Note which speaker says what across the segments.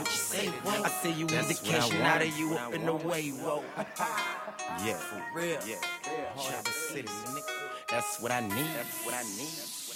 Speaker 1: What you say? What?
Speaker 2: I say you
Speaker 1: That's
Speaker 2: indication out of you up in the way, whoa.
Speaker 1: Yeah, for
Speaker 2: real.
Speaker 1: Yeah,
Speaker 2: Travis City, nigga. That's what I need. That's what I need.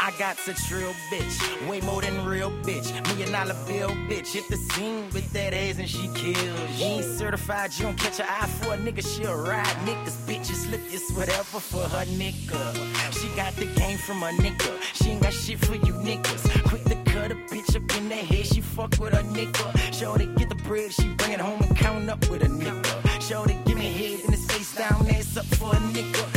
Speaker 2: I got a trill bitch, way more than real bitch. Million dollar bill bitch, hit the scene with that ass and she kills. You ain't certified, you don't catch an eye for a nigga, she'll ride niggas. Bitches look this whatever for her nigga. She got the game from a nigga, she ain't got shit for you niggas. Quick to cut a bitch up in the head, she fuck with a nigga. Show to get the bread, she bring it home and count up with a nigga. Show to give me head in his face down, ass up for a nigga.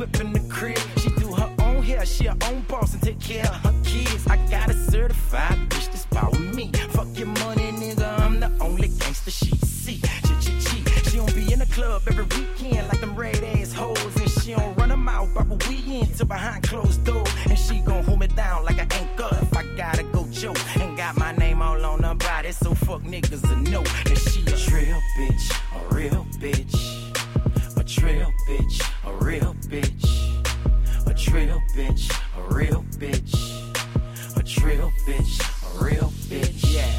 Speaker 2: Whip in the crib. She do her own hair, she her own boss and take care of her kids. I got a certified bitch that's power me. Fuck your money, nigga, I'm the only gangster she see. She, she, she, she don't be in the club every weekend like them red ass hoes, and she don't run mouth about what we into behind closed doors, and she gon' hold me down like an anchor if I gotta go joke. And got my name all on her body, so fuck niggas to know that she a real bitch, a real bitch. A trill bitch, bitch, a real bitch. A trill bitch, a real bitch. Yeah.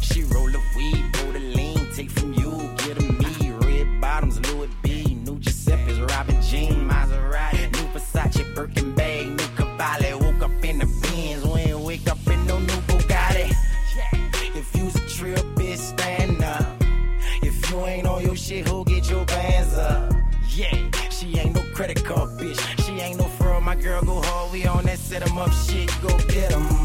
Speaker 2: She roll the weed, roll the lean, take from you, get a me. Red bottoms, Louis V. New Giuseppe's, Robin Jean, Maserati. New Versace, Birkin bag, new Cavalli. Woke up in the Benz, we ain't wake up in no new Bugatti. If you's a trill bitch, stand up. If you ain't on your shit, who get your bands up? Yeah, she ain't no credit card bitch. My girl go hard, we on that set 'em up shit, go get 'em.